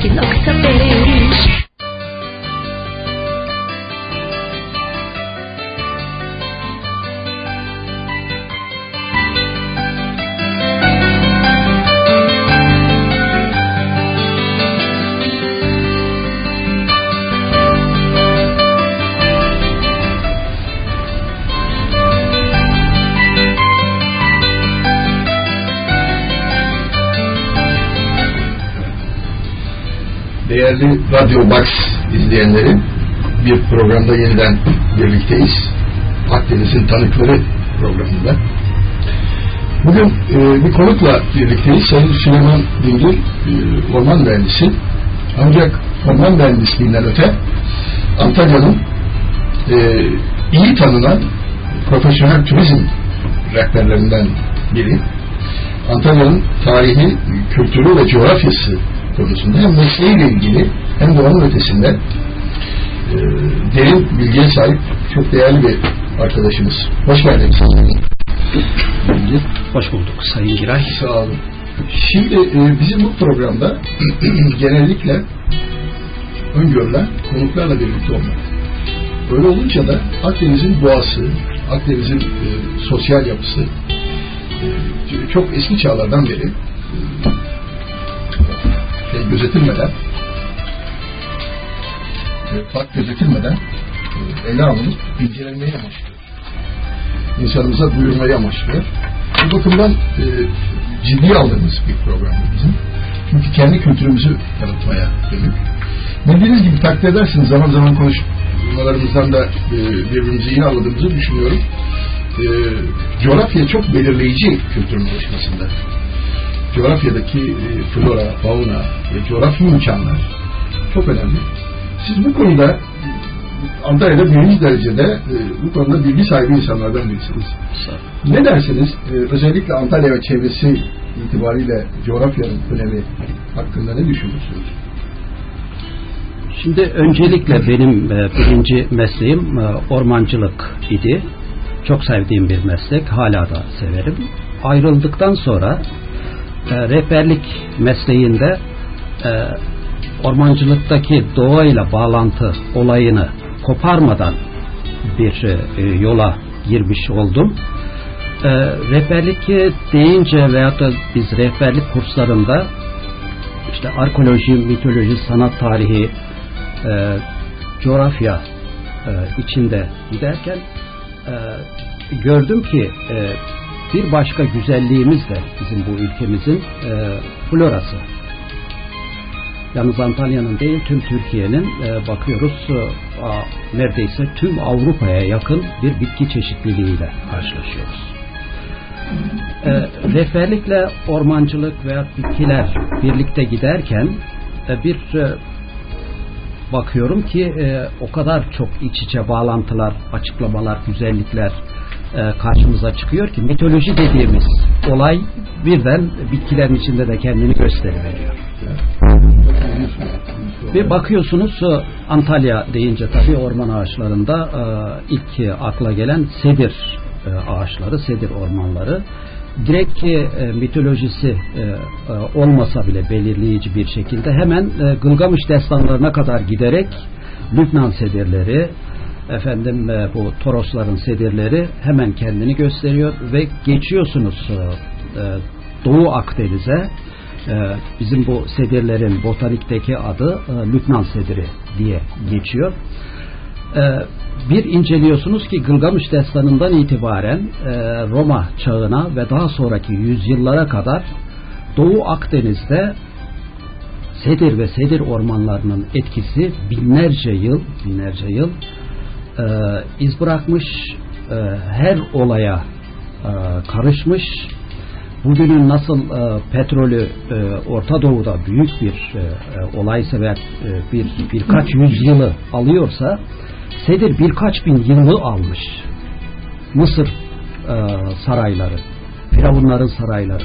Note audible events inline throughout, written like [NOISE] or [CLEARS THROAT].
X, no. Radyo Box izleyenleri bir programda yeniden birlikteyiz. Akdeniz'in tanıkları programında. Bugün e, bir konukla birlikteyiz. Sayın Süleyman Dingil, e, orman mühendisi. Ancak orman mühendisliğinden öte Antalya'nın e, iyi tanınan profesyonel turizm rehberlerinden biri. Antalya'nın tarihi, kültürü ve coğrafyası konusunda hem mesleğiyle ilgili hem de onun ötesinde e, derin bilgiye sahip çok değerli bir arkadaşımız. Hoş geldiniz. Hoş bulduk Sayın Giray. Sağ olun. Şimdi e, bizim bu programda [CLEARS THROAT] genellikle öngörülen konuklarla birlikte olmak. Öyle olunca da Akdeniz'in doğası, Akdeniz'in e, sosyal yapısı e, çok eski çağlardan beri e, şey gözetilmeden fark gözetilmeden e, ele alınıp incelenmeyi amaçlıyor. İnsanımıza duyurmayı amaçlıyor. Bu bakımdan e, ciddi aldığımız bir program bizim. Çünkü kendi kültürümüzü tanıtmaya dönük. Bildiğiniz gibi takdir edersiniz zaman zaman konuşmalarımızdan da e, birbirimizi iyi anladığımızı düşünüyorum. Coğrafya çok belirleyici kültürün oluşmasında coğrafyadaki flora, fauna ve coğrafi imkanlar çok önemli. Siz bu konuda Antalya'da birinci derecede e, bu konuda bilgi sahibi insanlardan birisiniz. Ne dersiniz? E, özellikle Antalya ve çevresi itibariyle coğrafyanın önemi hakkında ne düşünüyorsunuz? Şimdi öncelikle benim e, birinci mesleğim e, ormancılık idi. Çok sevdiğim bir meslek. Hala da severim. Ayrıldıktan sonra e, rehberlik mesleğinde e, ormancılıktaki doğayla bağlantı olayını koparmadan bir e, yola girmiş oldum. E, rehberlik deyince veyahut da biz rehberlik kurslarında işte arkeoloji, mitoloji, sanat tarihi, e, coğrafya e, içinde giderken e, gördüm ki e, bir başka güzelliğimiz de bizim bu ülkemizin e, florası. Yalnız Antalya'nın değil tüm Türkiye'nin e, bakıyoruz e, neredeyse tüm Avrupa'ya yakın bir bitki çeşitliliğiyle karşılaşıyoruz. E, rehberlikle ormancılık veya bitkiler birlikte giderken e, bir e, bakıyorum ki e, o kadar çok iç içe bağlantılar, açıklamalar, güzellikler, e, karşımıza çıkıyor ki mitoloji dediğimiz olay birden bitkilerin içinde de kendini gösteriveriyor. Bir bakıyorsunuz e, Antalya deyince tabii orman ağaçlarında e, ilk akla gelen sedir ağaçları, sedir ormanları. Direkt mitolojisi olmasa bile belirleyici bir şekilde hemen Gılgamış destanlarına kadar giderek Lübnan sedirleri, efendim e, bu Torosların sedirleri hemen kendini gösteriyor ve geçiyorsunuz e, e, Doğu Akdeniz'e bizim bu sedirlerin botanikteki adı Lübnan sediri diye geçiyor. Bir inceliyorsunuz ki Gılgamış destanından itibaren Roma çağına ve daha sonraki yüzyıllara kadar Doğu Akdeniz'de sedir ve sedir ormanlarının etkisi binlerce yıl binlerce yıl e, iz bırakmış, e, her olaya e, karışmış. Bugünün nasıl e, petrolü e, Orta Doğu'da büyük bir e, e olaysa ve e, bir birkaç yüzyılı alıyorsa Sedir birkaç bin yılı almış. Mısır e, sarayları, Firavunların sarayları,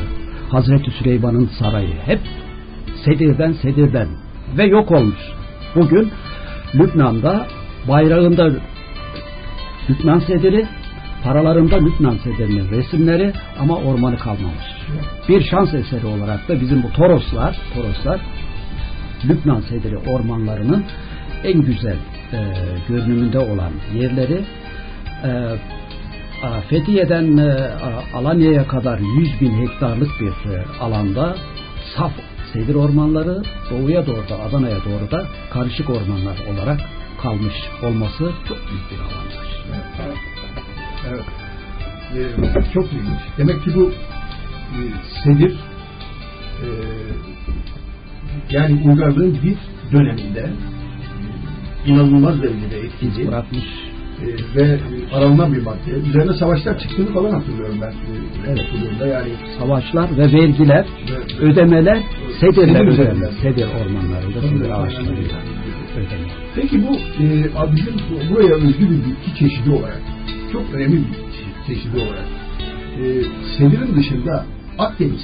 Hazreti Süleyman'ın sarayı hep Sedir'den Sedir'den ve yok olmuş. Bugün Lübnan'da bayrağında Lübnan sediri, paralarında Lübnan sedirinin resimleri ama ormanı kalmamış. Bir şans eseri olarak da bizim bu Toroslar, Toroslar Lübnan sediri ormanlarının en güzel e, görünümünde olan yerleri e, Fethiye'den e, Alanya'ya kadar 100 bin hektarlık bir e, alanda saf sedir ormanları, doğuya doğru da Adana'ya doğru da karışık ormanlar olarak kalmış olması çok büyük bir avantaj. Evet. Evet. Ee, çok ilginç. Demek ki bu e, sedir e, yani uygarlığın bir döneminde inanılmaz derecede etkili bırakmış e, ve aranılan bir madde. Üzerine savaşlar çıktığını falan hatırlıyorum ben. E, evet. Yani savaşlar ve vergiler, ve, ödemeler sedirler üzerinde. Sedir ormanlarında, sedir ağaçlarıyla ödeme. Peki bu e, bizim buraya özgü bir bitki çeşidi olarak çok önemli bir çeşidi olarak. E, sedirin dışında Akdeniz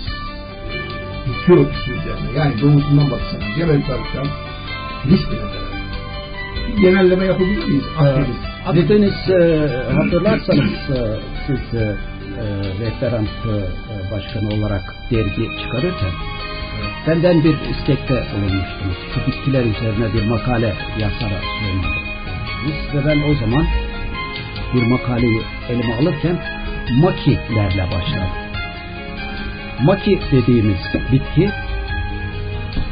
örtüsü üzerine yani doğusundan batısına Cebel Tarık'tan Filistin'e kadar. Bir genelleme yapabilir miyiz? Akdeniz? Akdeniz e, hatırlarsanız e, siz e, referans e, başkanı olarak dergi çıkarırken benden bir istekte bulunmuştunuz. Şu bitkiler üzerine bir makale yazara sunmuştunuz ve ben o zaman bir makaleyi elime alırken makilerle başladım. Maki dediğimiz bitki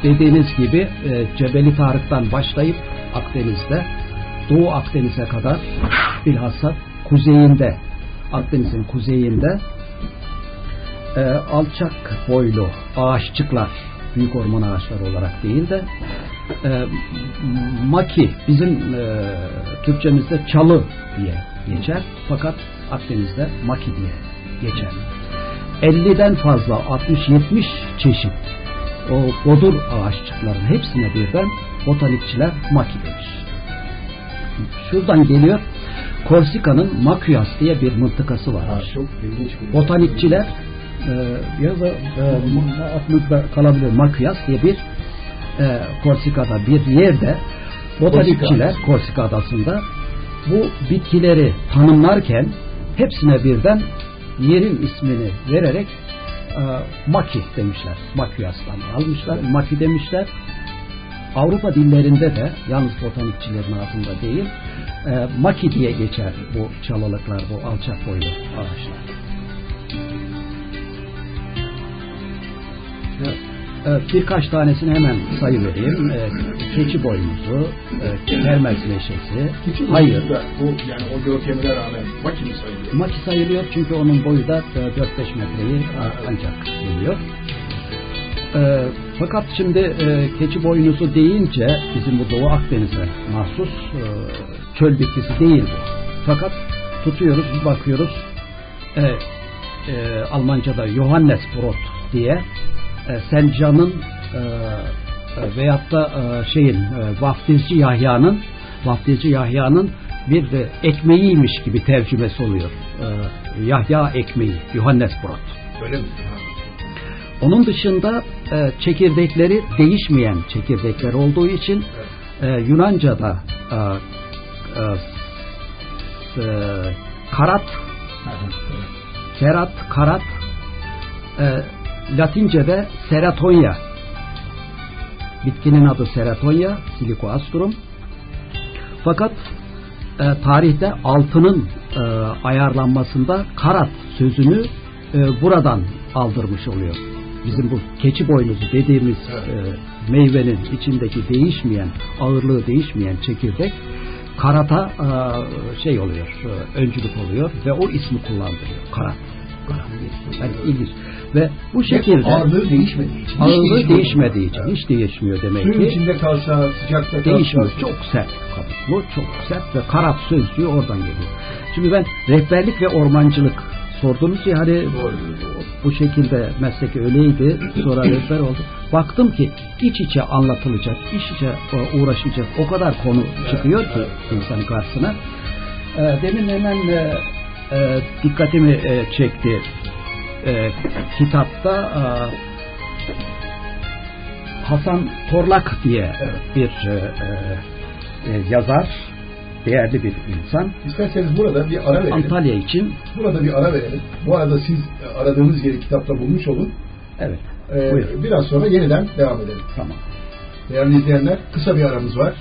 dediğiniz gibi e, Cebeli Tarık'tan başlayıp Akdeniz'de Doğu Akdeniz'e kadar bilhassa kuzeyinde Akdeniz'in kuzeyinde e, alçak boylu ağaççıklar büyük orman ağaçları olarak değil de e, maki bizim e, Türkçemizde çalı diye geçer fakat Akdeniz'de maki diye geçer. 50'den fazla 60-70 çeşit o bodur ağaççıkların hepsine birden botanikçiler maki demiş. Şuradan geliyor Korsika'nın Makyas diye bir mıntıkası var. Ha, çok Botanikçiler e, ya da e, aklınızda kalabilir Makyas diye bir e, Korsika'da bir yerde botanikçiler Korsika, Korsika adasında bu bitkileri tanımlarken hepsine birden yerin ismini vererek e, Maki demişler. Makyas'tan almışlar. Maki demişler. Avrupa dillerinde de yalnız botanikçilerin ağzında değil e, Maki diye geçer bu çalılıklar, bu alçak boylu ağaçlar. Evet. Evet, birkaç tanesini hemen sayı vereyim. Ee, keçi boynuzu, e, kermez leşesi. Keçi Hayır. Bu yani o görkemine rağmen maki mi sayılıyor? Maki sayılıyor çünkü onun boyu da 4-5 metreyi ancak geliyor. E, fakat şimdi e, keçi boynuzu deyince bizim bu Doğu Akdeniz'e mahsus e, çöl bitkisi değil bu. Fakat tutuyoruz, bir bakıyoruz e, e, Almanca'da Johannesbrot diye e, Sencan'ın e, e, veyahut da e, şeyin e, vaftizci Yahya'nın vaftizci Yahya'nın bir de ekmeğiymiş gibi tercümesi oluyor. E, Yahya ekmeği, Johannesbrot. Öyle mi? Onun dışında e, çekirdekleri değişmeyen çekirdekler olduğu için e, Yunanca'da e, e, e, karat, kerat, karat, e, Latince'de seratonya bitkinin adı seratonya silicoastrum fakat e, tarihte altının e, ayarlanmasında karat sözünü e, buradan aldırmış oluyor. Bizim bu keçi boynuzu dediğimiz e, meyvenin içindeki değişmeyen, ağırlığı değişmeyen çekirdek karata e, şey oluyor, e, öncülük oluyor ve o ismi kullandırıyor. Karat. Karat. Yani ilginç. Ve bu şekilde ağırlığı değişmediği için ağırlığı değişmediği için hiç değişmiyor demek Suyun ki. içinde kalsa, sıcakta kalsa değişmiyor. Çok sert kabuklu, çok sert ve karat sözcüğü oradan geliyor. Şimdi ben rehberlik ve ormancılık sordunuz ya hani bu şekilde mesleki öyleydi sonra rehber oldu. Baktım ki iç içe anlatılacak, iç içe e, uğraşacak o kadar konu çıkıyor ki insanın karşısına. E, demin hemen e, dikkatimi çekti e, kitapta e, Hasan Torlak diye bir e, e, yazar, değerli bir insan. İsterseniz burada bir ara verelim. Antalya için. Burada bir ara verelim. Bu arada siz aradığınız yeri kitapta bulmuş olun. Evet. Ee, biraz sonra yeniden devam edelim. Tamam. Değerli izleyenler kısa bir aramız var.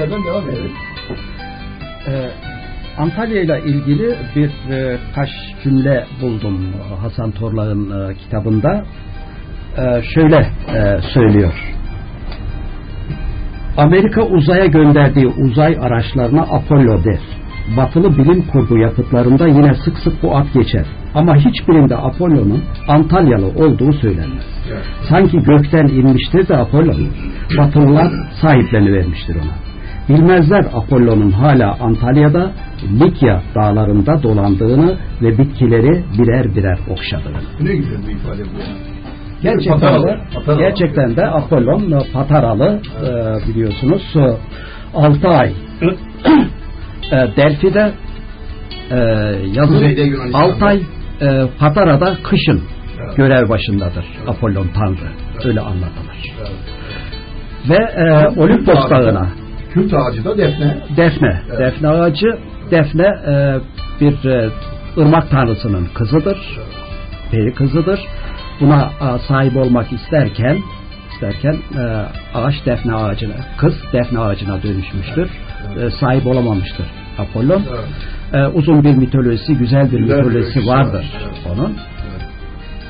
Yerden devam edelim. Ee, Antalya ile ilgili bir e, kaç cümle buldum Hasan Torlak'ın e, kitabında. E, şöyle e, söylüyor. Amerika uzaya gönderdiği uzay araçlarına Apollo der. Batılı bilim kurgu yapıtlarında yine sık sık bu ad geçer. Ama hiçbirinde Apollo'nun Antalyalı olduğu söylenmez. Sanki gökten inmiştir de Apollo'nun. Batılılar sahiplenivermiştir ona. Bilmezler Apollo'nun hala Antalya'da Likya dağlarında dolandığını ve bitkileri birer birer okşadığını. Ne güzel bir ifade bu. Gerçekten Pataralı. de, Pataralı. gerçekten de Apollon e, Pataralı e, biliyorsunuz 6 ay [COUGHS] e, Delphi'de e, yazın Kuzeyde Yunanistan'da. 6 ay e, Patara'da kışın Evet. görev başındadır Apollon Tanrı. Öyle anlatılır. Evet. Ve e, Olimpos Dağı'na Kürt ağacı da defne. Defne. Evet. Defne ağacı Defne e, bir e, ırmak tanrısının kızıdır. Peri kızıdır. Buna e, sahip olmak isterken isterken e, ağaç defne ağacına, kız defne ağacına dönüşmüştür. E, sahip olamamıştır Apollon. Evet. E, uzun bir mitolojisi, güzel bir Güzel mitolojisi vardır var. Evet. onun.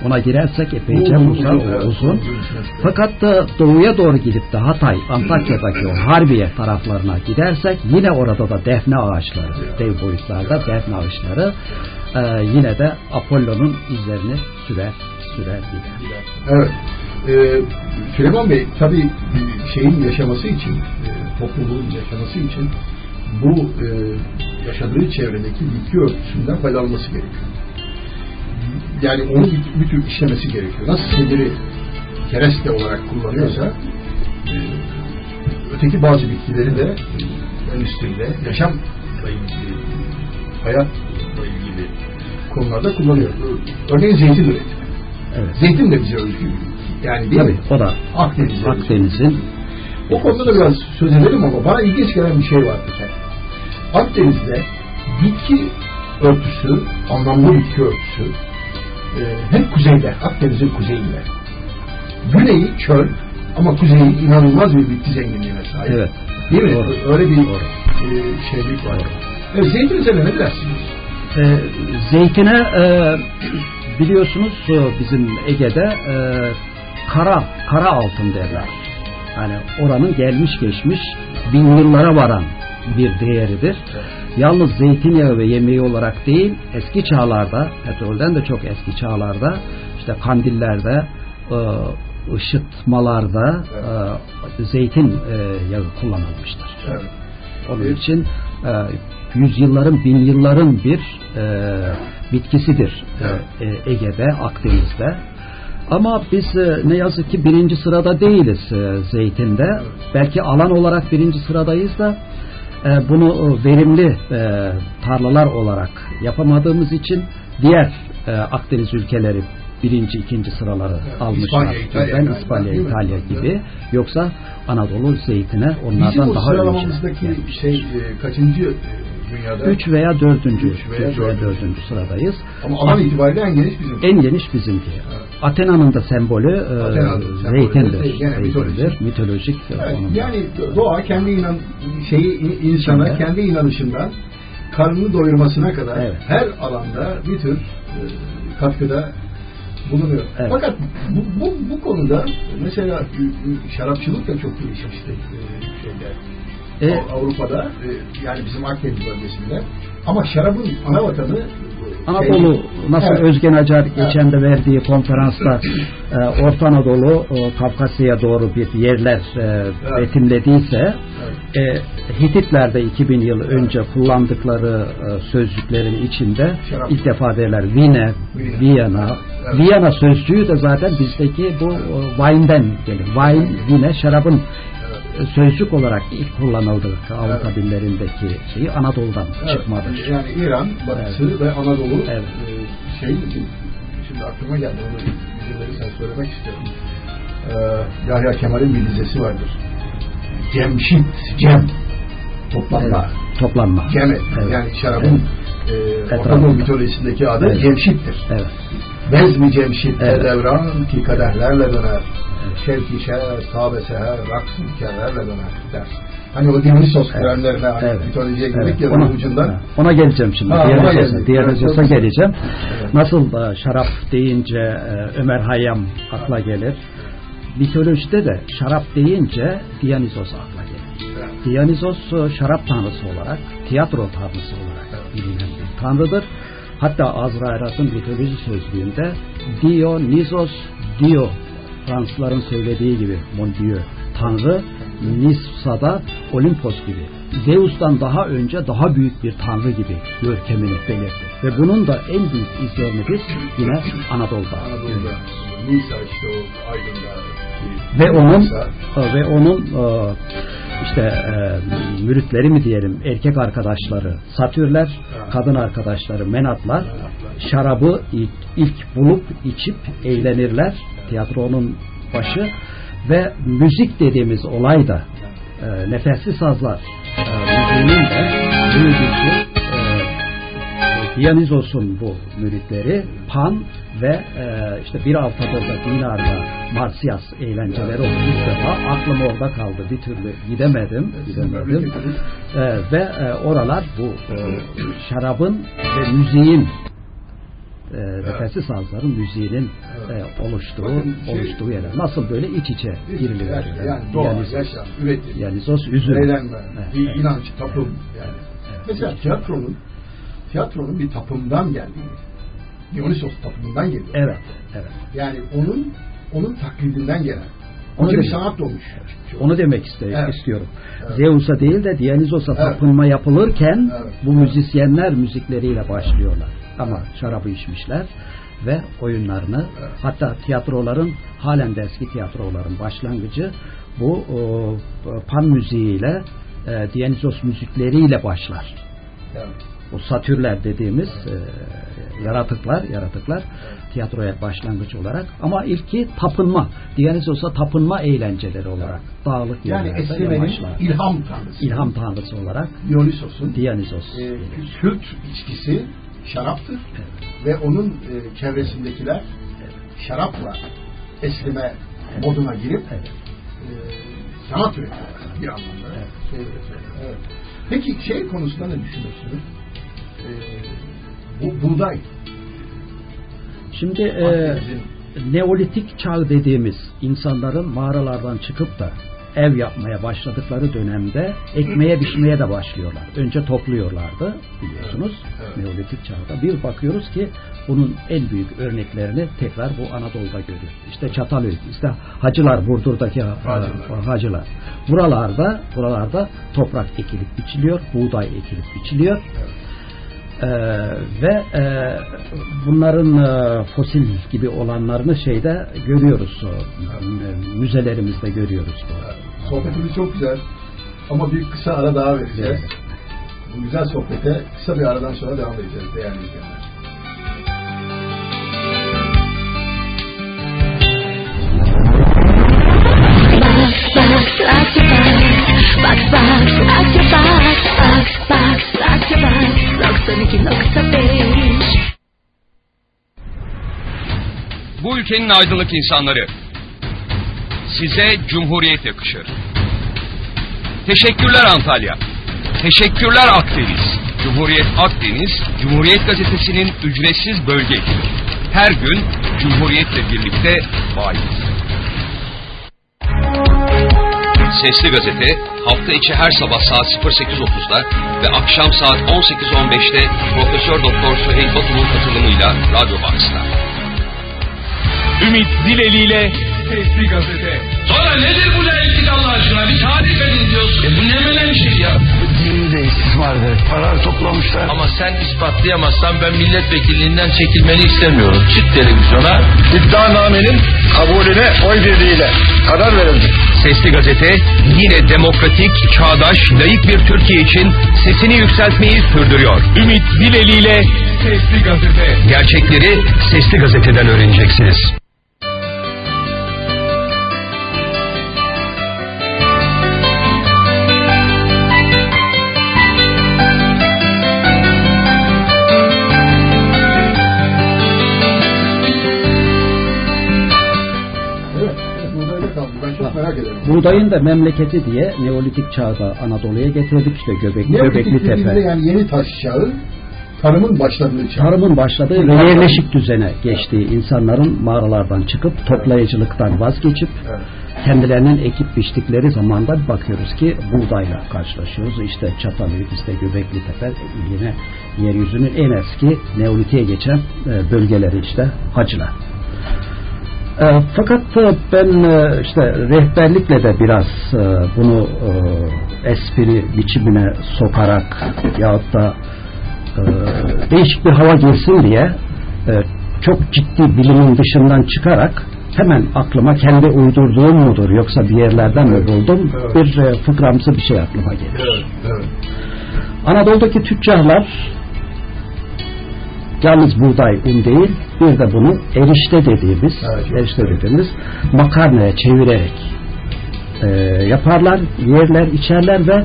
Ona girersek epeyce Uzun, uzun. Fakat da doğuya doğru gidip de Hatay, Antakya'daki o Harbiye taraflarına gidersek yine orada da defne ağaçları, dev boyutlarda defne ağaçları e, yine de Apollo'nun izlerini sürer, sürer gider. Evet. Ee, Süleyman Bey tabii şeyin yaşaması için, e, topluluğun yaşaması için bu e, yaşadığı çevredeki bitki örtüsünden faydalanması gerekiyor. Yani onu bir, bir tür işlemesi gerekiyor. Nasıl siniri kereste olarak kullanıyorsa e, öteki bazı bitkileri de e, ön üstünde yaşamla ilgili, hayatla ilgili konularda kullanıyor. Örneğin zeytin üretimi. Evet. Zeytin de bize özgü. Yani değil Tabii mi? o da. Akdeniz'in O konuda da biraz söz edelim ama bana ilginç gelen bir şey var efendim. Akdeniz'de bitki örtüsü, anlamlı bitki örtüsü hem kuzeyde, Akdeniz'in kuzeyinde. Güneyi çöl ama kuzeyi inanılmaz bir bitki zenginliğine sahip. Evet. Değil mi? Doğru. Öyle bir Doğru. e, şeylik var. Evet, zeytin üzerine ne dersiniz? E, zeytine e, biliyorsunuz e, bizim Ege'de e, kara kara altın derler. Yani oranın gelmiş geçmiş bin yıllara varan bir değeridir. Yalnız zeytinyağı ve yemeği olarak değil eski çağlarda petrolden de çok eski çağlarda işte kandillerde e, ışıtmalarda e, zeytin e, yağı kullanılmıştır. Evet. Onun için e, yüzyılların, bin yılların bir bitkisidir e, e, Ege'de, Akdeniz'de. Ama biz ne yazık ki birinci sırada değiliz zeytinde. Belki alan olarak birinci sıradayız da e, bunu e, verimli e, tarlalar olarak yapamadığımız için diğer e, Akdeniz ülkeleri birinci, ikinci sıraları Evet, almışlar. İspanya, İtalya Ben İspanya? İtalya Evet. gibi. Yoksa Anadolu zeytine onlardan Bizim o daha önce. sıralamamızdaki gelmiştir. şey e, kaçıncı dünyada? 3 veya 4. 3 Üç veya veya dördüncü. 4. sıradayız. Ama alan itibariyle en geniş bizim. En geniş bizimki. Athena'nın da sembolü e, gene mitolojik. Mitolojik. Evet, da. yani doğa kendi inan şeyi insana İçinde. kendi inanışından karnını doyurmasına kadar Evet. her alanda bir tür e, katkıda bulunuyor. Evet. Fakat bu, bu, bu konuda mesela şarapçılık da çok gelişmişti e, şeyde. E, Av- Avrupa'da e, yani bizim Akdeniz bölgesinde ama şarabın ana vatanı e, Anadolu şey- nasıl Evet. Özgen Acar geçen de verdiği konferansta e, Orta Anadolu e, Kafkasya'ya doğru bir yerler e, betimlediyse e, Hititler'de 2000 yıl önce kullandıkları e, sözcüklerin içinde Şarap. ilk defa derler Vine. Viyana. Evet. Viyana sözcüğü de zaten bizdeki bu e, wine'den gelir. Wine, vine, şarabın Evet. Sözcük olarak ilk kullanıldığı Avrupa Evet. dillerindeki şeyi Anadolu'dan Evet, çıkmadır. Yani İran, Batısı ve Anadolu Evet. e, şey şimdi aklıma geldi onu izin verirsen söylemek istiyorum. Ee, Yahya Kemal'in bir dizesi vardır. Cemşit, Cem. Toplanma. Evet, Toplanma. Cem et. Evet. Yani şarabın e, Ortadoğu mitolojisindeki adı Evet. Cemşit'tir. Evet. Bezmi Cemşit Evet. devran ki kadehlerle döner. Şevki şer, sahabe seher, raks ülkelerle döner der. Hani o Dionysos kremlerine hani evet. mitolojiye girdik evet. ya ona, ucundan. Ona geleceğim şimdi. Ha, Dionysos'a Dionysos'a geleceğim. Evet. Nasıl da şarap deyince e, Ömer Hayyam akla gelir. Mitolojide de şarap deyince Dionysos akla gelir. Evet. Dionysos e, şarap tanrısı olarak, tiyatro tanrısı olarak evet. bilinen bir tanrıdır. Hatta Azraerat'ın mitoloji sözlüğünde Dionysos Dio Fransızların söylediği gibi Mon Dieu Tanrı Nisa'da Olimpos gibi Zeus'tan daha önce daha büyük bir tanrı gibi görkemini belirtti. Ve bunun da en büyük izlerini biz yine Anadolu'da. Anadolu'da. Nisa işte o Aydın'da. Ve onun ve onun e, işte e, müritleri mi diyelim erkek arkadaşları satürler, kadın arkadaşları menatlar. Şarabı ilk, ilk bulup içip eğlenirler. Tiyatronun başı. Ve müzik dediğimiz olay da e, nefesli sazlar e, müziğinin de büyüdüğü Dionysos'un bu müritleri Pan ve e, işte bir haftadır da Dinar'da Marsyas eğlenceleri oldu. İlk defa aklım orada kaldı. Bir türlü gidemedim. gidemedim. E, ve e, oralar bu e, şarabın ve müziğin e, nefessiz sazların müziğinin e, oluştuğu Bakın, şey, oluştuğu yerler. Nasıl böyle iç içe giriliyor. Yani, yani doğa, yani, yaşam, üretim, yani sos, üzüm. eğlenme, evet, bir evet. inanç, tapım yani. Evet. Mesela tiyatronun tiyatronun bir tapımdan geldiğini Dionysos tapımından geliyor. Evet, evet. Yani onun onun taklidinden gelen. Onu bir sanat doğmuş. Onu demek istedim, evet. istiyorum. Evet. Zeus'a değil de Dionysos'a evet. tapınma yapılırken evet. bu müzisyenler müzikleriyle başlıyorlar. Ama evet. şarabı içmişler ve oyunlarını evet. hatta tiyatroların halen de eski tiyatroların başlangıcı bu o, pan müziğiyle e, Dionysos müzikleriyle başlar. Evet bu satürler dediğimiz e, yaratıklar, yaratıklar tiyatroya başlangıç olarak ama ilki tapınma. Dionysos'a tapınma eğlenceleri olarak dağlık yani esnemenin ilham tanrısı. İlham tanrısı olarak Dionysos'un Dionysos. E, Kürt içkisi şaraptır evet. ve onun e, çevresindekiler evet. şarapla eslime evet. moduna girip evet. e, sanat üretiyorlar bir anlamda. Evet. Şey evet. Peki şey konusunda ne düşünüyorsunuz? Bu buğday. Şimdi e, Neolitik çağ dediğimiz insanların mağaralardan çıkıp da ev yapmaya başladıkları dönemde ekmeğe biçmeye de başlıyorlar. Önce topluyorlardı biliyorsunuz evet, evet. Neolitik çağda. Bir bakıyoruz ki bunun en büyük örneklerini tekrar bu Anadolu'da görüyoruz. İşte Çatalhöyük, işte Hacılar, Burdur'daki hacılar. hacılar. Buralarda, buralarda toprak ekilip biçiliyor, buğday ekilip biçiliyor. Evet ee, ve e, bunların e, fosil gibi olanlarını şeyde görüyoruz. E, müzelerimizde görüyoruz. Sohbetimiz çok güzel. Ama bir kısa ara daha vereceğiz. Evet. Bu güzel sohbete kısa bir aradan sonra devam edeceğiz değerli izleyenler. Bu ülkenin aydınlık insanları, size Cumhuriyet yakışır. Teşekkürler Antalya. Teşekkürler Akdeniz. Cumhuriyet Akdeniz, Cumhuriyet Gazetesi'nin ücretsiz bölge ekibi. Her gün Cumhuriyet'le birlikte bayiz. Sesli Gazete hafta içi her sabah saat 08.30'da ve akşam saat 18.15'te Profesör Doktor Süheyl Batum'un katılımıyla Radyo Box'ta. Ümit Dileli ile Sesli Gazete. Sonra nedir bu laiklik Allah aşkına? Bir tarif edin diyorsun. E bu ne menen şey ya? Dininde istismardır. Parar toplamışlar. Ama sen ispatlayamazsan ben milletvekilliğinden çekilmeni istemiyorum. Çık televizyona. İddianamenin kabulüne oy birliğiyle karar verildi. Sesli Gazete yine demokratik, çağdaş, layık bir Türkiye için sesini yükseltmeyi sürdürüyor. Ümit Dileli ile Sesli Gazete. Gerçekleri Sesli Gazete'den öğreneceksiniz. Buğdayın da memleketi diye Neolitik çağda Anadolu'ya getirdik işte Göbek, Neolitik Göbekli Tepe. yani yeni taş çağı, tarımın başladığı çağ. Tarımın başladığı ve yerleşik düzene geçtiği insanların mağaralardan çıkıp toplayıcılıktan vazgeçip Evet. kendilerinin ekip biçtikleri zamanda bir bakıyoruz ki buğdayla karşılaşıyoruz. İşte Çatalhöyük, işte Göbekli Tepe yine yeryüzünün en eski Neolitik'e geçen e, bölgeleri işte Hacılar. E, fakat e, ben e, işte rehberlikle de biraz e, bunu e, espri biçimine sokarak yahut da e, değişik bir hava girsin diye e, çok ciddi bilimin dışından çıkarak hemen aklıma kendi uydurduğum mudur yoksa bir yerlerden mi buldum Evet. bir e, fıkramsı bir şey aklıma gelir. Evet, evet. Anadolu'daki tüccarlar yalnız buğday un değil bir de bunu erişte dediğimiz Evet, erişte dediğimiz makarnaya çevirerek e, yaparlar, yerler, içerler ve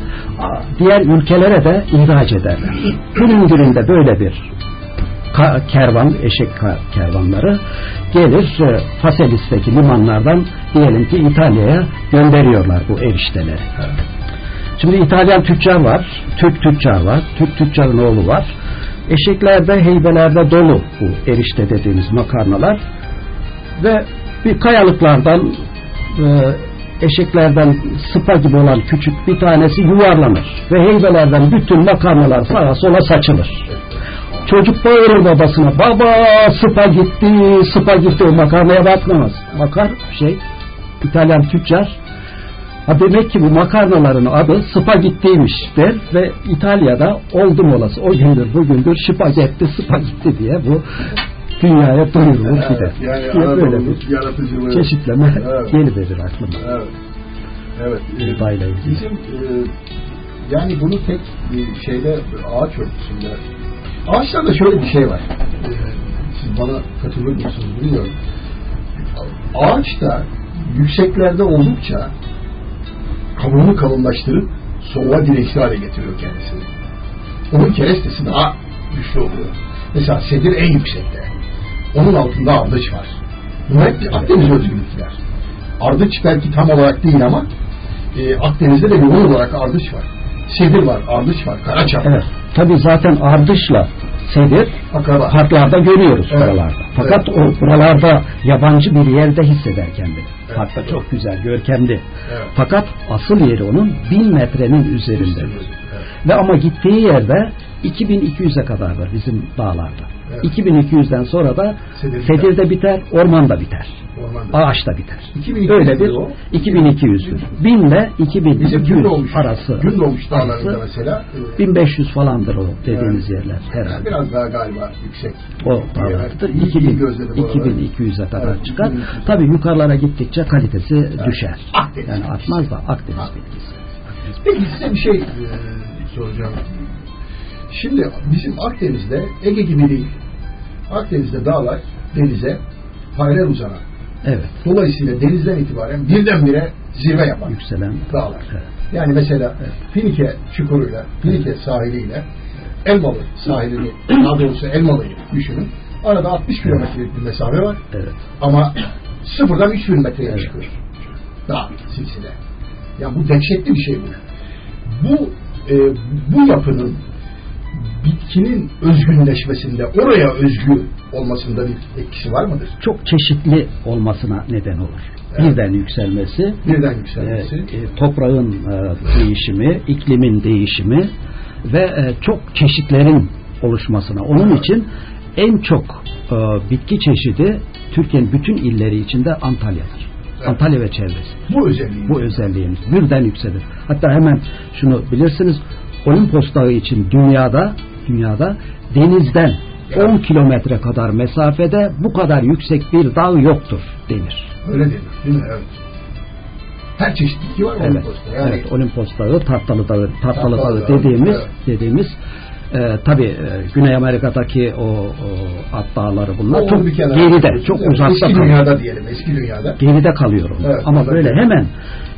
diğer ülkelere de ihraç ederler. Günün gününde böyle bir kervan, eşek kervanları gelir e, Faselis'teki limanlardan diyelim ki İtalya'ya gönderiyorlar bu erişteleri. Şimdi İtalyan tüccar var, Türk tüccar var, Türk tüccarın oğlu var. Eşeklerde, heybelerde dolu bu erişte dediğimiz makarnalar ve bir kayalıklardan e, eşeklerden sıpa gibi olan küçük bir tanesi yuvarlanır ve heybelerden bütün makarnalar sağa sola saçılır. Çocuk bağırır babasına baba sıpa gitti sıpa gitti o makarnaya bakmaz. Bakar şey İtalyan tüccar Ha demek ki bu makarnaların adı spagettiymiş der ve İtalya'da oldum olası o gündür bugündür spagetti spagetti diye bu dünyaya duyurulur Evet, gider. yani Diye böyle bir yaratıcılığı. çeşitleme Evet. geliverir aklıma. Evet. Evet. e, Buğdayla ilgili. Bizim e, yani bunu tek bir şeyde ağaç örtüsünde ağaçlarda şöyle bir şey var. E, siz bana katılır mısınız bilmiyorum. Ağaç da yükseklerde oldukça kabuğunu kalınlaştırıp soğuğa dirençli hale getiriyor kendisini. Onun kerestesi daha güçlü oluyor. Mesela sedir en yüksekte. Onun altında ardıç var. Bunlar hep Akdeniz özgürlükler. Ardıç belki tam olarak değil ama e, Akdeniz'de de yoğun olarak ardıç var. Sedir var, ardıç var, karaçam Evet. var. Tabi zaten ardışla sedir Akraba. parklarda görüyoruz Evet. buralarda. Fakat Evet. o buralarda yabancı bir yerde hisseder kendini. Parkta çok güzel, görkemli. Evet. Fakat asıl yeri onun bin metrenin üzerinde. Evet. Ve ama gittiği yerde 2200'e kadardır bizim dağlarda. Evet. 2200'den sonra da Sedir biter. sedir de biter, orman da biter. Ormanda. Ağaç da biter. 2200 Öyle bir o. 2200'dür. 1000 ile Bizim 2200 gün doğmuş, arası. gün doğmuş dağlarında mesela e, 1500 falandır o dediğimiz Evet. yerler herhalde. biraz daha galiba yüksek. O dağlardır. İyi- iyi 2000, gözledim oraları. 2200'e kadar Evet, çıkar. 2200. Tabii yukarılara gittikçe kalitesi düşer. Akdeniz Yani atmaz da Akdeniz Akdeniz. bitkisi. Peki size bir şey e, soracağım. Şimdi bizim Akdeniz'de Ege gibi değil. Akdeniz'de dağlar denize paralel uzanan. Evet. Dolayısıyla denizden itibaren birdenbire zirve yapan Yükselen dağlar. Evet. Yani mesela Finike çukuruyla, Finike sahiliyle Elmalı sahilini, daha doğrusu Elmalı'yı düşünün. Arada 60 kilometrelik bir mesafe var. Evet. Ama sıfırdan 3000 metreye Evet. çıkıyor. Dağ silsile. Ya bu dehşetli bir şey bu. Bu e, bu yapının bitkinin özgünleşmesinde, oraya özgü olmasında bir etkisi var mıdır? Çok çeşitli olmasına neden olur. Evet. Birden yükselmesi, Birden e, yükselmesi. e, toprağın e, değişimi, iklimin değişimi ve e, çok çeşitlerin oluşmasına. Onun için en çok e, bitki çeşidi Türkiye'nin bütün illeri içinde Antalya'dır. Evet. Antalya ve çevresi. Bu özelliği. Bu özelliğimiz birden yükselir. Hatta hemen şunu bilirsiniz Olimpos Dağı için dünyada dünyada denizden 10 kilometre kadar mesafede bu kadar yüksek bir dağ yoktur denir. Öyle denir değil mi? Evet. Her çeşit bitki var Evet. Olimpos'ta. Yani evet Olimpos Dağı, Tahtalı Dağı, Tahtalı Tahtalı Dağı Dağı, dediğimiz evet. dediğimiz e, tabi Güney Amerika'daki o, o at dağları bunlar Onu çok bir geride, çok Evet, uzakta Eski kalıyor. dünyada diyelim, eski dünyada. Geride kalıyor onlar. Evet, Ama böyle bir- hemen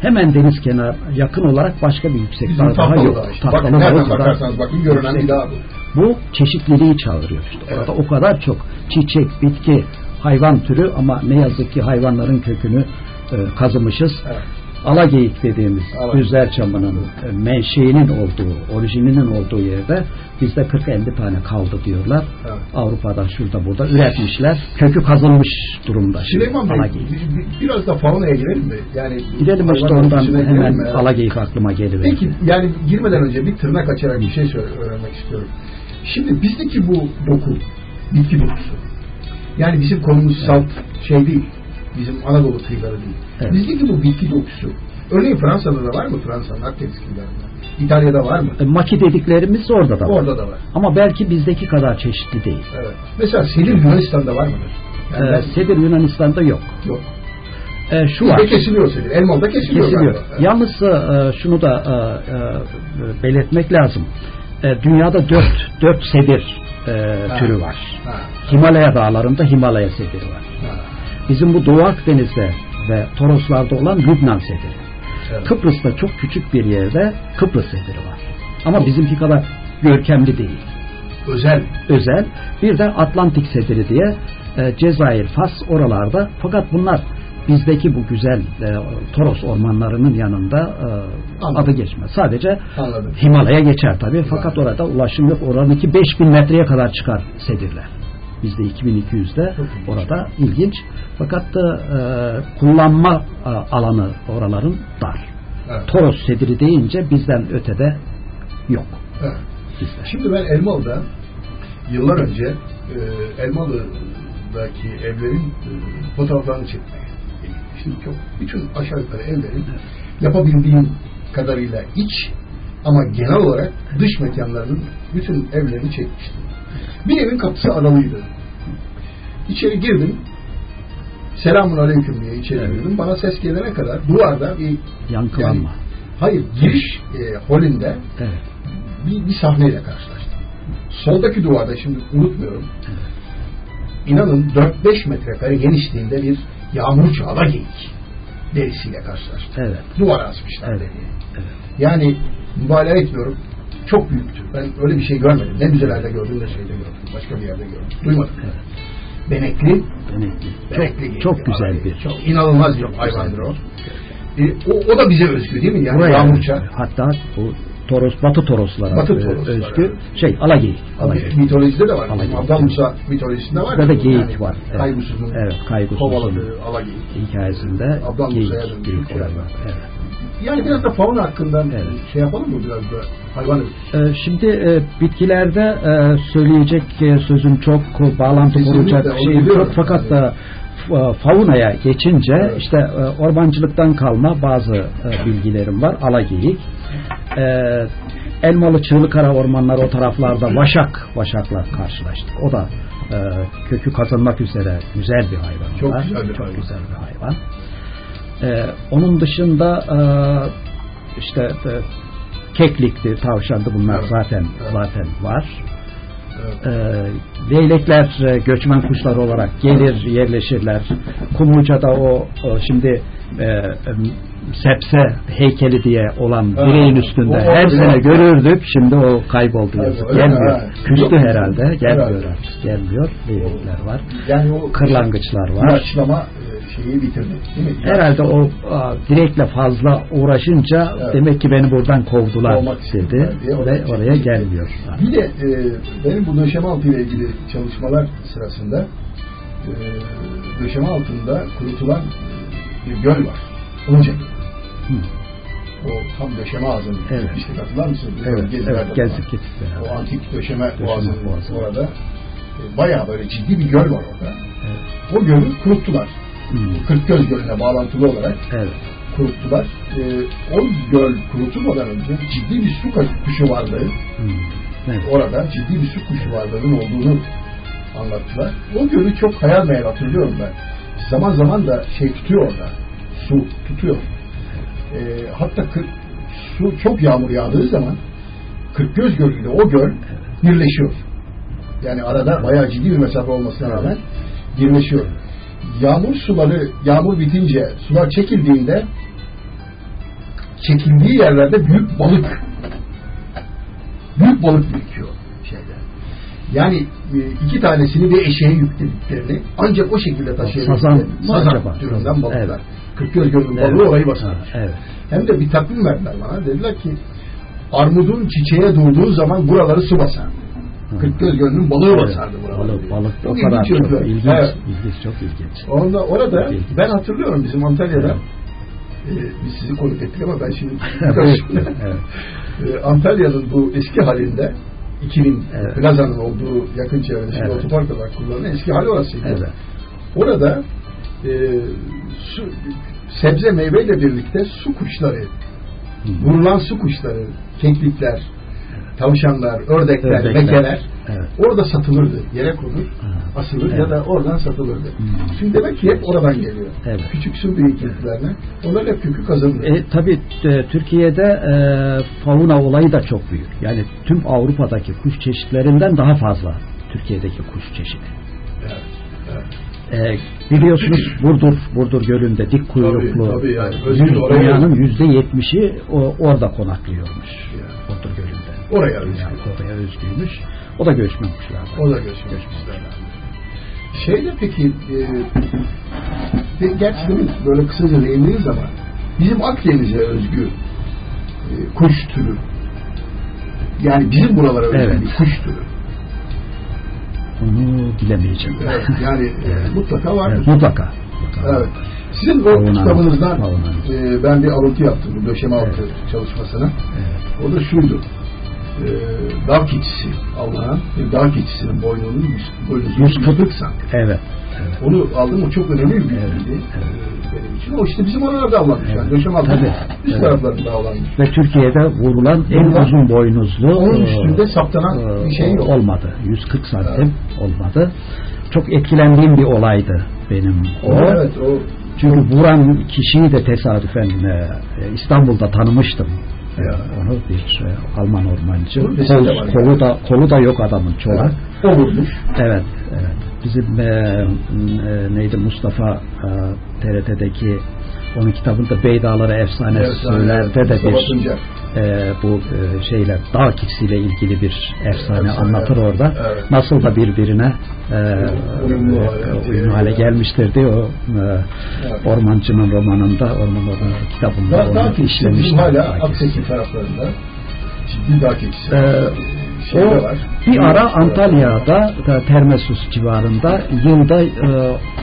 hemen deniz kenar yakın olarak başka bir yüksek Bizim dağ daha yok. işte. Bakın nereden bakarsanız bakın görünen bir dağ bu. Bu çeşitliliği çağırıyor işte. Evet. Orada o kadar çok çiçek, bitki, hayvan türü ama ne yazık ki hayvanların kökünü e, kazımışız. Evet. Alageyik dediğimiz Alageyik. Güzel Çamı'nın e, menşeinin olduğu, orijininin olduğu yerde bizde 40-50 tane kaldı diyorlar. Evet. Avrupa'da şurada burada üretmişler. Kökü kazılmış durumda. Süleyman Bey biraz da faunaya girelim mi? Yani Gidelim işte ondan hemen mi? Alageyik aklıma geliyor. Peki yani girmeden önce bir tırnak açarak bir şey öğrenmek istiyorum. Şimdi bizdeki bu doku, bitki dokusu. Yani bizim konumuz salt şey değil. Bizim Anadolu kıyıları değil. Evet. Bizdeki bu bitki dokusu. Örneğin Fransa'da da var mı Fransa'nın Akdeniz kıyılarında? İtalya'da var mı? E, Maki dediklerimiz orada da var. Orada da var. Ama belki bizdeki kadar çeşitli değil. Evet. Mesela sedir Yunanistan'da var mıdır? Yani Ee, Sedir Yunanistan'da yok. yok. Ee, şu var. Bizde kesiliyor sedir. Elmalı'da kesiliyor. Kesiliyor. Evet. Yalnız e, şunu da e, e, belirtmek lazım. E, dünyada dört, dört sedir e, Ha. türü var. Ha. Himalaya dağlarında Himalaya sediri var. Ha. Bizim bu Doğu Akdeniz'de ve Toroslarda olan Lübnan sediri. Evet. Kıbrıs'ta çok küçük bir yerde Kıbrıs sediri var. Ama bizimki kadar görkemli değil. Özel. Özel. Bir de Atlantik sediri diye e, Cezayir, Fas oralarda. Fakat bunlar bizdeki bu güzel e, Toros ormanlarının yanında e, Anladım. adı geçmez. Sadece Anladım. Himalaya geçer tabii. Fakat orada ulaşım yok. Oradaki 5000 metreye kadar çıkar sedirler. Bizde 2200'de Çok ilginç. orada ilginç. Fakat da e, kullanma e, alanı oraların dar. Evet. Toros sediri deyince bizden ötede yok Evet. bizde. Şimdi ben Elmalı'da yıllar önce e, Elmalı'daki evlerin e, fotoğraflarını çekmeye gitmiştim. Çok bütün aşağı yukarı evlerin yapabildiğim kadarıyla iç ama genel olarak dış mekanlarının bütün evlerini çekmiştim. Bir evin kapısı aralıydı. İçeri girdim. Selamun aleyküm diye içeri Evet. girdim. Bana ses gelene kadar duvarda bir Yankılanma. yani, hayır giriş e, holünde Evet. bir, bir sahneyle karşılaştım. Soldaki duvarda şimdi unutmuyorum. İnanın 4-5 metrekare genişliğinde bir yağmur çağla geyik derisiyle karşılaştım. Evet. Duvara asmışlar Evet. deriyi. Evet. Yani mübalağa etmiyorum. Çok büyüktü. Ben öyle bir şey görmedim. Ne müzelerde gördüm ne şeyde gördüm. Başka bir yerde gördüm. Duymadım. Evet. Benekli. Benekli. Benekli Çok, geyik. çok güzel Abi, bir. Çok inanılmaz bir hayvandır o. E, o. O da bize özgü değil mi? Yani Buraya yağmurça. hatta bu Toros, Batı Toroslara Batı e, Toroslara, özgü şey alageyik. alageyik. Mitolojide de var. Abdal Musa mitolojisinde var. Burada da geyik var. Evet. Kaygusuzun Evet, kaygusuzun. kovaladığı alageyik. hikayesinde Abdal geyik, geyik olayı var. Evet. Yani biraz da fauna hakkında Evet. şey yapalım mı biraz da hayvan Ee, Şimdi e, bitkilerde e, söyleyecek e, sözüm çok, bağlantı şeyim biliyorum. çok. Fakat da fa- faunaya geçince Evet. işte e, ormancılıktan kalma bazı e, bilgilerim var. Alageyik. E, Elmalı Çığlıkara ormanları o taraflarda vaşak, vaşakla karşılaştık. O da e, kökü kazanmak üzere güzel bir hayvan. Çok güzel bir Çok hayvan. güzel bir hayvan. E, onun dışında e, işte e, keklikti, tavşandı bunlar Evet. zaten Evet. zaten var. Evet. Ee, leylekler e, göçmen kuşları olarak gelir yerleşirler. Kumluca'da o, o şimdi e, e, sepse heykeli diye olan direğin üstünde O- o- her sene görürdük. Şimdi o kayboldu yazık. Gelmiyor. Küstü herhalde. Gelmiyor artık. Gelmiyor. Leylekler var. Yani o Kırlangıçlar var. ilaçlama e, şeyi bitirdi. Değil mi? Herhalde o direkle fazla uğraşınca Evet. demek ki beni buradan kovdular dedi ve oraya gelmiyor. Bir de e, benim bu döşeme altı ile ilgili çalışmalar sırasında e, döşeme altında kurutulan bir göl var. Gölü. Hı. O tam döşeme ağzının Evet. işte hatırlar mısınız? Evet, gezilerde evet, gezdik gittik. O antik döşeme, Döşeme boğazının boğazı. orada e, bayağı böyle ciddi bir göl var orada. Evet. O gölü kuruttular. Hmm. Kırkgöz Gölü'ne bağlantılı olarak Evet. kuruttular. E, o göl kurutulmadan önce ciddi bir su kuşu vardı. Hmm. Evet. Orada ciddi bir su kuşu varlığının olduğunu anlattılar. O gölü çok hayal meyal hatırlıyorum ben. Zaman zaman da şey tutuyor orada. Su tutuyor. E, hatta kır- su çok yağmur yağdığı zaman Kırkgöz Gölü ile o göl birleşiyor. Yani arada bayağı ciddi bir mesafe olmasına rağmen birleşiyor. Yağmur suları, yağmur bitince sular çekildiğinde çekildiği yerlerde büyük balık büyük balık birikiyor şeyde. Yani e, iki tanesini bir eşeğe yüklediklerini ancak o şekilde taşıyabildiklerini. Sazan Sazan türünden balıklar. Evet. Kırkgöz Gölü'nün balığı Evet. orayı basar. Ha, evet. Hem de bir takvim verdiler bana. Dediler ki armudun çiçeğe durduğu zaman buraları su basar. Kırkgöz Gölü'nün balığı Evet. basardı buraları. Balık, balık o Çok kadar ilginç çok övgüler. ilginç, Evet. ilginç, çok ilginç. Onda, orada ilginç. ben hatırlıyorum bizim Antalya'da Evet. e, biz sizi konuk ettik ama ben şimdi [LAUGHS] Evet, evet. [LAUGHS] E, Antalya'nın bu eski halinde 2000 Evet. plazanın olduğu yakın çevrede Evet. otopark olarak kullanılan eski hali orasıydı. Evet. Orada e, su, sebze meyveyle birlikte su kuşları, vurulan su kuşları, keklikler, tavşanlar, ördekler, Ördekler. mekeler Evet. orada satılırdı. Yere konur, Ha. asılır Evet. ya da oradan satılırdı. Hmm. Şimdi demek ki hep oradan geliyor. Evet. Küçük su birikintilerine. Onlar hep kökü kazanıyor. E, tabii e, Türkiye'de e, fauna olayı da çok büyük. Yani tüm Avrupa'daki kuş çeşitlerinden daha fazla Türkiye'deki kuş çeşidi. E, biliyorsunuz Burdur, Burdur Gölü'nde dik kuyruklu Tabii, tabii yani. Oraya- dünyanın yüzde yetmişi orada konaklıyormuş. Ya. Burdur Gölü'nde. Oraya özgü. Yani oraya özgüymüş. O da göçmen kuşlardan. O da göçmüşler. Şeyde peki e, gerçi demin böyle kısaca değindiniz ama bizim Akdeniz'e özgü e, kuş türü yani bizim buralara özgü Evet. bir kuş türü. Onu bilemeyeceğim. Evet, yani e, mutlaka vardır. Evet, mutlaka. mutlaka. Evet. Sizin o Fauna, kitabınızdan fauna. e, ben bir alıntı yaptım bu döşeme altı Evet. çalışmasını. Evet. O da şuydu. E, dağ keçisi Allah'ın bir dağ keçisinin boynunun yüz- boynuzu 140 santim. Evet. evet. Onu aldım o çok önemli bir bilgiydi Evet, e, benim için. O işte bizim oralarda avlanmış yani. Evet. Altı Tabii, üst evet. taraflarında avlanmış. Ve Türkiye'de vurulan en Vurulan- uzun boynuzlu Onun e, üstünde saptanan e, bir şey yok. olmadı. 140 santim olmadı. Çok etkilendiğim bir olaydı benim o. Evet o Çünkü vuran kişiyi de tesadüfen e, İstanbul'da tanımıştım. Ya. Onu bir e, Alman ormancı. Kol- kolu da kolu da yok adamın çolak. o vurmuş. Evet, evet. Bizim e, e, neydi Mustafa e, TRT'deki onun kitabında Beydağları Efsane Söyler'de de bir e, bu e, şeyler dağ kipsiyle ilgili bir efsane Efsane, anlatır orada. evet. Nasıl da birbirine e, Uyumlu e, uyumlu hale gelmiştir diye o e, Ormancı'nın romanında Orman Orman kitabında Dağ, dağ onu bizim hala. Aksekin taraflarında ciddi dağ keçisi. Ee, şeyde o var. bir ara Antalya'da da Termesus civarında yılda e,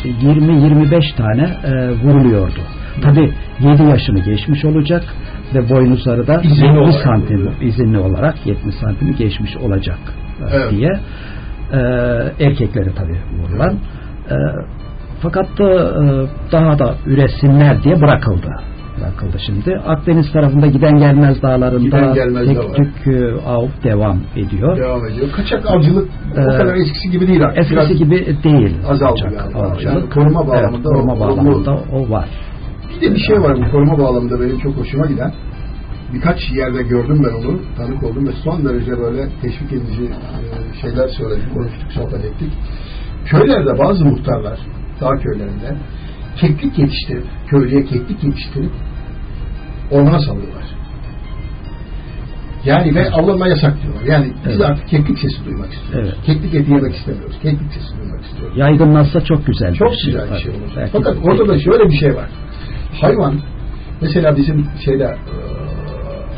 20-25 tane e, vuruluyordu. Tabi 7 yaşını geçmiş olacak ve boynuzları da İzinli 70 olarak santim izinli olarak 70 santim geçmiş olacak e, Evet. diye e, erkekleri tabi vurulan. E, fakat da e, daha da üresinler diye bırakıldı. Bırakıldı şimdi. Akdeniz tarafında giden gelmez dağlarında Giden gelmez tek tük e, av devam ediyor. Devam ediyor. Kaçak avcılık o Ee, kadar eskisi gibi değil artık. Eskisi Biraz gibi değil. azaldı kaçak yani. avcılık. Yani koruma bağlamında evet, koruma o- bağlamında o var. Bir de bir şey var bu koruma bağlamında benim çok hoşuma giden. Birkaç yerde gördüm ben onu, tanık oldum ve son derece böyle teşvik edici e, şeyler söyledik, konuştuk, sohbet ettik. Köylerde bazı muhtarlar, dağ köylerinde keklik yetiştirip, köylüye keklik yetiştirip ormana salıyorlar. Yani ve avlanma yasak diyorlar. Yani biz Evet. artık keklik sesi duymak istiyoruz. Evet. Keklik eti yemek istemiyoruz. Keklik sesi duymak istiyoruz. Yaygınlaşsa çok güzel Çok bir şey. güzel bir şey olur. Belki Fakat orada da şöyle bir şey var. Hayvan mesela bizim şeyde e,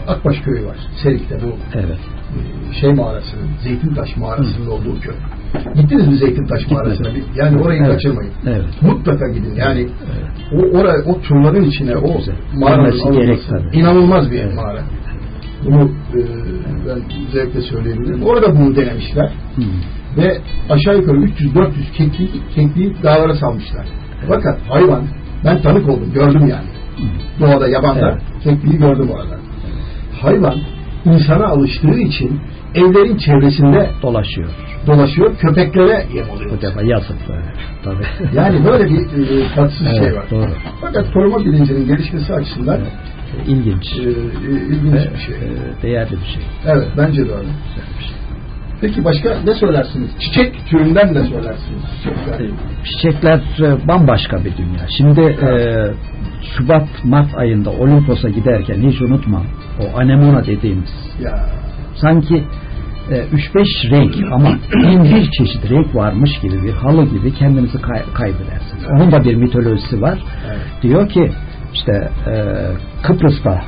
Akbaş köyü var. Serik'te bu Evet. e, şey mağarasının, Zeytintaş mağarasının olduğu köy. Gittiniz mi Zeytintaş mağarasına? Yani orayı Evet. kaçırmayın. Evet. Mutlaka gidin. Yani Evet. o oraya o turların içine o mağaranın inanılmaz bir Evet. mağara. Bunu e, ben zevkle söyleyebilirim. Orada bunu denemişler Hmm. ve aşağı yukarı 300-400 kekliği, kekliği dağlara salmışlar. Fakat hayvan ben tanık oldum, gördüm yani. Doğada, yabanda Evet. kekliği gördüm orada. Hayvan insana alıştığı için evlerin çevresinde Dolaşıyor. dolaşıyor, köpeklere yem oluyor. Bu defa yazık. Tabii. Yani böyle bir e, tatsız Evet, şey var. doğru. Fakat koruma bilincinin gelişmesi açısından İlginç. e, e, ilginç Ve, bir şey. e, değerli bir şey. Evet, bence de öyle. Güzel bir şey. Peki başka ne söylersiniz? Çiçek türünden ne söylersiniz? Çiçekler. Çiçekler e, bambaşka bir dünya. Şimdi e, Şubat Mart ayında Olimpos'a giderken hiç unutmam o anemona dediğimiz Ya sanki 3-5 renk ama bin bir çeşit renk varmış gibi bir halı gibi kendinizi kay kaybedersiniz. Onun da bir mitolojisi var. Evet. Diyor ki işte e, Kıbrıs'ta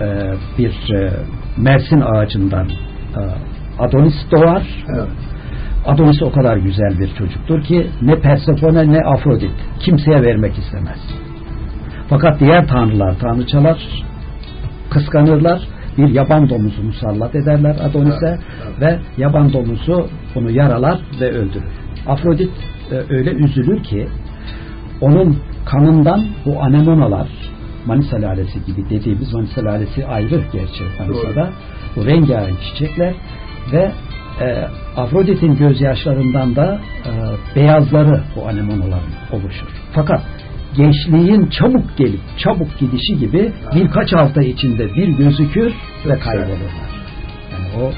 e, bir e, Mersin ağacından e, Adonis doğar. Evet. Adonis o kadar güzel bir çocuktur ki ne Persefone ne Afrodit kimseye vermek istemez. Fakat diğer tanrılar, tanrıçalar kıskanırlar. Bir yaban domuzu musallat ederler Adonis'e Evet, evet. ve yaban domuzu onu yaralar ve öldürür. Afrodit e, öyle üzülür ki onun kanından bu anemonalar Manisa lalesi gibi dediğimiz Manisa lalesi ayrı gerçi Manisa'da bu rengarenk çiçekler ve e, Afrodit'in gözyaşlarından da e, beyazları bu anemonaların oluşur. Fakat gençliğin çabuk gelip çabuk gidişi gibi birkaç hafta içinde bir gözükür ve kaybolurlar. Yani o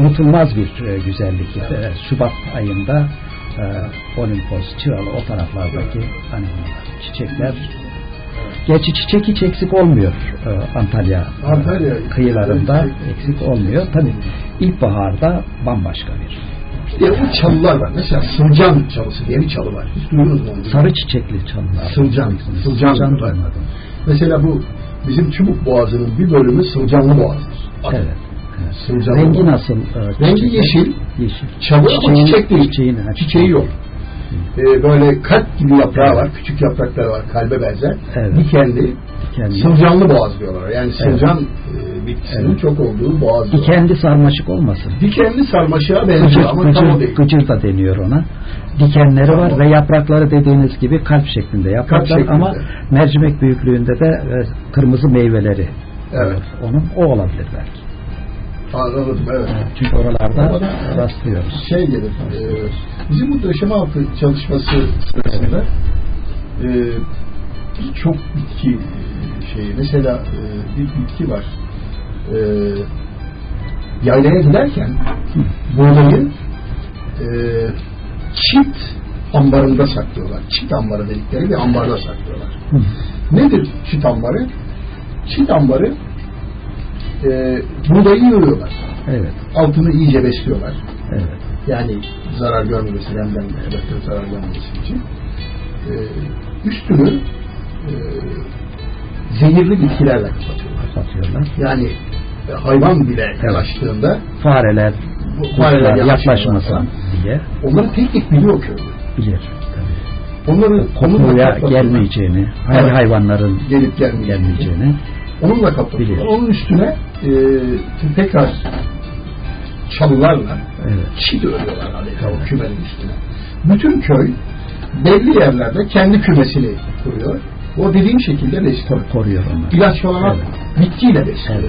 unutulmaz bir e, güzellik. E, Şubat ayında e, Olimpos, Çıralı o taraflardaki anemonalar, çiçekler Gerçi çiçek hiç eksik olmuyor e, Antalya, Antalya kıyılarında eksik. eksik olmuyor. Tabi ilkbaharda bambaşka bir de o çalılar var. Mesela Sılcan çalısı diye bir çalı var. Hiç duydunuz mu? sarı çiçekli çalılar. Sılcan. Sılcan. Sılcan var. duymadım. Mesela bu bizim Çubuk Boğazı'nın bir bölümü Sılcanlı Boğaz'dır. Evet. evet. Sılcanlı Rengi Boğaz. nasıl? e, Rengi çiçek? yeşil. Yeşil. Çalı ama Çiçeğin- çiçek değil. çiçeğin, ha, Çiçeği yok. Ee, böyle kalp gibi yaprağı var. Küçük yaprakları var. Kalbe benzer. Evet. Dikenli. Dikenli. Sılcanlı boğaz diyorlar. Yani sılcan e, bitkisinin Evet. çok olduğu boğaz diyorlar. Dikenli sarmaşık olmasın. Dikenli sarmaşığa Gıcır, benziyor ama tam o gıcır, değil. gıcır da deniyor ona. Dikenleri var ve yaprakları dediğiniz gibi kalp şeklinde yapraklar şeklinde. ama mercimek büyüklüğünde de e, kırmızı meyveleri. Evet. Onun o olabilir belki. Anladım evet. Çünkü oralarda rastlıyoruz. Şey gelir. E, bizim bu döşeme altı çalışması sırasında e, birçok bitki e, şeyi mesela e, bir bitki var. E, yaylaya giderken buğdayı e, çit ambarında saklıyorlar. Çit ambarı dedikleri bir ambarda saklıyorlar. Hı. Nedir çit ambarı? Çit ambarı e, buğdayı yığıyorlar. Evet. Altını iyice besliyorlar. Evet. Yani zarar görmemesi, nemden elektrik zarar görmemesi için. E, üstünü e, zehirli bitkilerle kapatıyorlar. Satıyorlar. Yani e, hayvan bile yaklaştığında Fareler, fareler yaklaşmasın diye onları tek tek biliyor köylü. bilir. Tabii. Onları Kokuya onunla kapatıyorlar. gelmeyeceğini, her Evet. hayvanların gelip gelmeyeceğini. gelmeyeceğini Onunla kapatıyorlar. Bilir. Onun üstüne e, tekrar çalılarla evet. çit örüyorlar adeta o kümenin üstüne. Bütün köy belli yerlerde kendi kümesini kuruyor. O dediğim şekilde besliyor. koruyor onları. İlaç falan bitkiyle besliyor.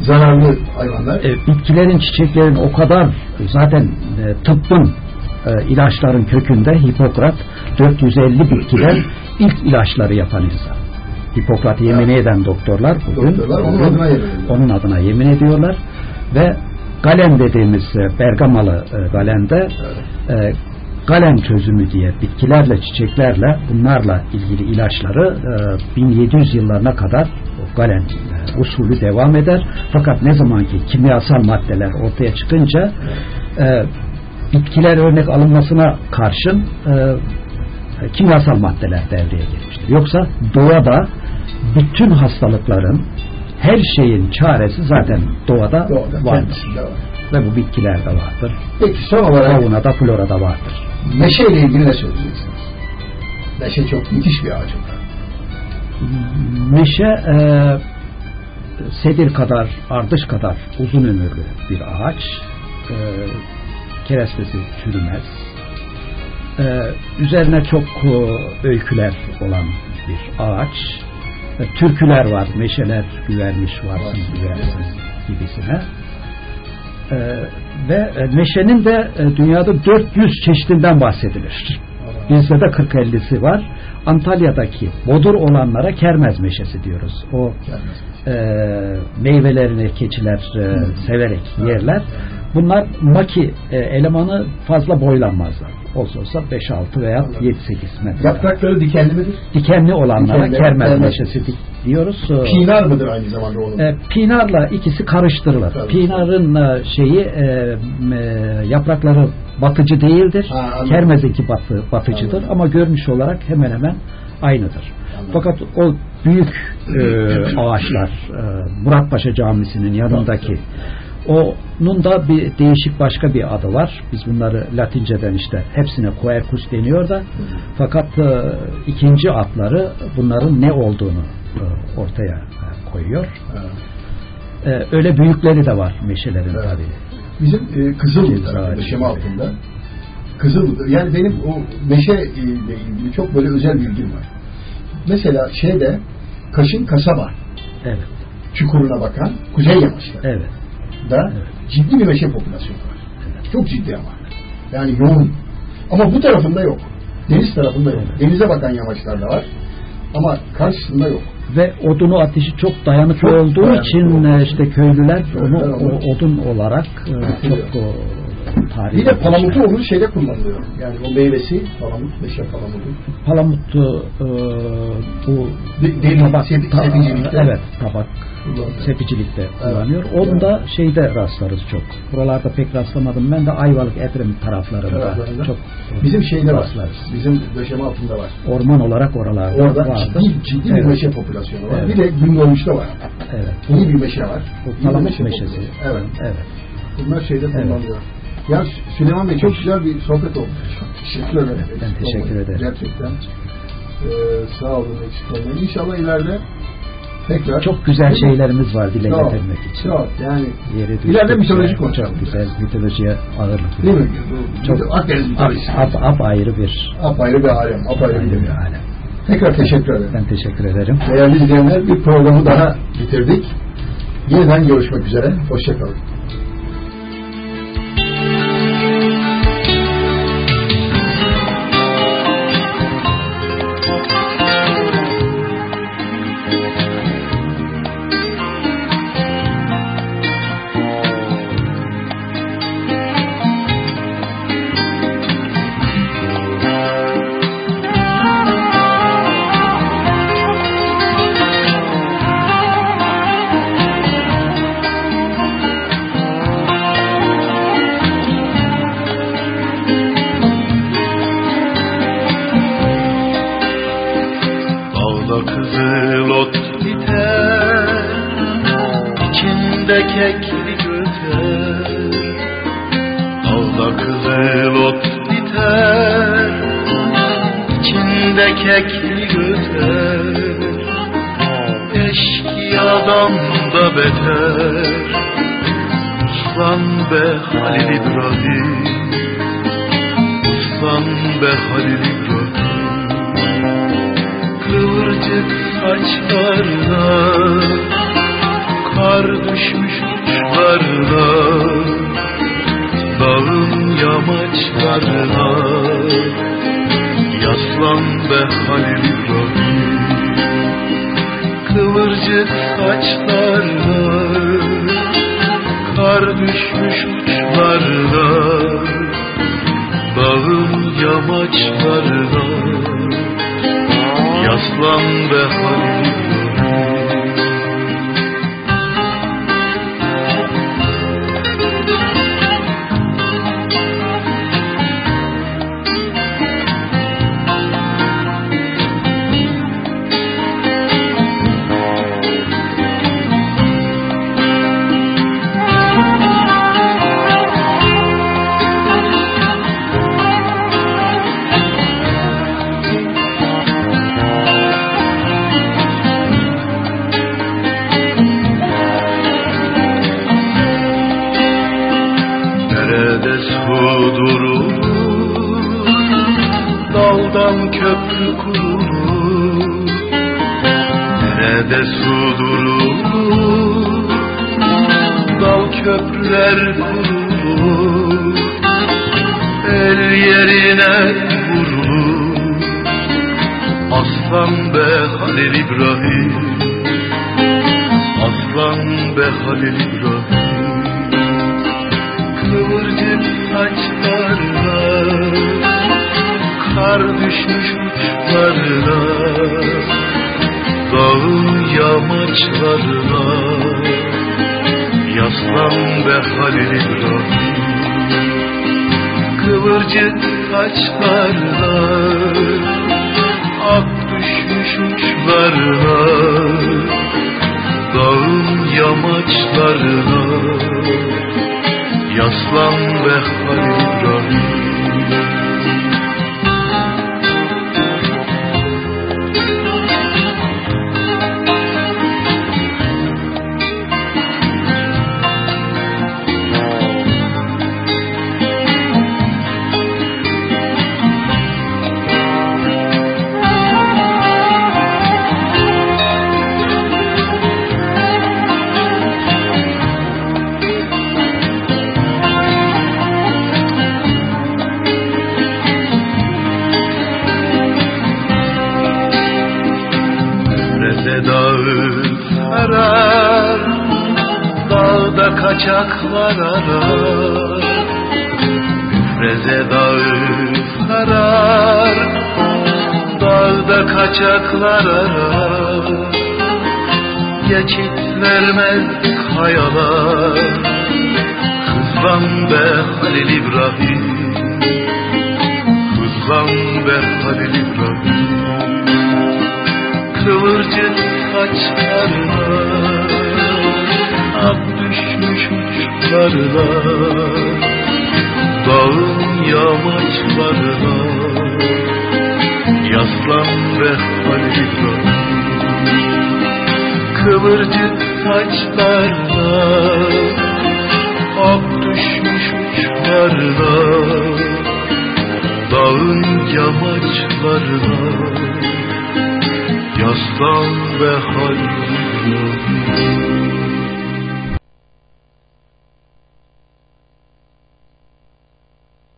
Zararlı hayvanlar. E, bitkilerin, çiçeklerin o kadar zaten e, tıbbın e, ilaçların kökünde Hipokrat 450 bitkiler ilk ilaçları yapan insan. Hipokrat yemin eden doktorlar bugün Doktorlar onun adına yemin onun adına yemin ediyorlar ve Galen dediğimiz e, Bergamalı e, Galen'de e, Galen çözümü diye bitkilerle çiçeklerle bunlarla ilgili ilaçları e, 1700 yıllarına kadar Galen usulü devam eder. Fakat ne zamanki kimyasal maddeler ortaya çıkınca bitkiler örnek alınmasına karşın kimyasal maddeler devreye girmiştir. Yoksa doğada bütün hastalıkların her şeyin çaresi zaten doğada, Doğada vardır. var. Ve bu bitkilerde vardır. Peki son olarak Faunada, florada vardır. meşe ile ilgili ne söyleyeceksiniz? Meşe çok müthiş bir ağaç. Meşe e, sedir kadar, ardış kadar uzun ömürlü bir ağaç. E, kerestesi çürümez. E, üzerine çok e, öyküler olan bir ağaç. E, türküler var, meşeler güvermiş varsın güversin gibisine. E, ve e, meşenin de e, dünyada 400 çeşidinden bahsedilir. Bizde de 40-50'si var. Antalya'daki bodur olanlara kermez meşesi diyoruz. O e, meyvelerini keçiler e, severek yerler. Bunlar maki e, elemanı fazla boylanmazlar. Olsa olsa 5-6 veya 7-8 metre. Yaprakları dikenli midir? Dikenli olanlara Dikenli, kermez meşesi di- diyoruz. Pinar mıdır aynı zamanda onun? E, pinarla ikisi karıştırılır. Tabii. Pinarın e, şeyi e, e, yaprakları batıcı değildir. Ha. Kermezinki batı, batıcıdır Anladım. ama görünüş olarak hemen hemen aynıdır. Anladım. Fakat o büyük e, ağaçlar e, Muratpaşa Camisi'nin yanındaki onun da bir değişik başka bir adı var. Biz bunları Latinceden işte hepsine Quercus deniyor da fakat e, ikinci adları bunların ne olduğunu e, ortaya e, koyuyor. E, öyle büyükleri de var meşelerin Evet. tabii. Bizim e, Ceviz tarafında. Şema altında. Kızıldı. Yani benim o meşe e, ile ilgili çok böyle özel bilgim var. Mesela şeyde Kaş'ın kasaba Evet. çukuruna bakan kuzey yamaçları Evet. Da ciddi bir meşe popülasyonu var. Çok ciddi ama. Yani yoğun. Ama bu tarafında yok. Deniz tarafında yok. Denize bakan yamaçlar da var. Ama karşısında yok. Ve odunu ateşi çok dayanıklı Çok olduğu dayanıklı için olduğu e, işte köylüler onu Köylüler onu- o odun olarak e, çok o, tarihi. Bir de palamutu onun şeyde kullanılıyor. Yani o meyvesi palamut, meşe palamutu. Palamutu e, bu De- sep- sepicilikte. evet tabak Kullanılıyor. sepicilikte Evet. kullanıyor. Onu da şeyde rastlarız çok. Buralarda pek rastlamadım. Ben de Ayvalık Edremit taraflarında Taraflarında. çok Bizim şeyde var. rastlarız. Bizim döşeme altında var. Orman olarak oralarda Orada vardır. ciddi, ciddi bir Evet. meşe popülasyonu var. Evet. Bir de Gündoğmuş'ta var. Evet. İyi bir meşe var. Bir palamut meşe meşesi. Evet. Evet. Bunlar şeyde Evet. kullanılıyor. Ya Süleyman Bey çok güzel bir sohbet oldu. Teşekkür ederim. Ben teşekkür ederim. Gerçekten. Ee, sağ olun. İnşallah ileride tekrar Çok güzel şeylerimiz var dile ol. getirmek için. Ol. Yani Yeri İleride mitoloji konuşalım. Çok güzel mitolojiye ağırlık değil mi? Çok Akdeniz mitolojisi. ap, ap, ap ayrı bir Apayrı bir alem. Bir ayrı bir dünya. alem. Tekrar teşekkür ederim. Ben teşekkür ederim. Değerli izleyenler bir programı daha bitirdik. Yeniden görüşmek üzere. Hoşçakalın. touched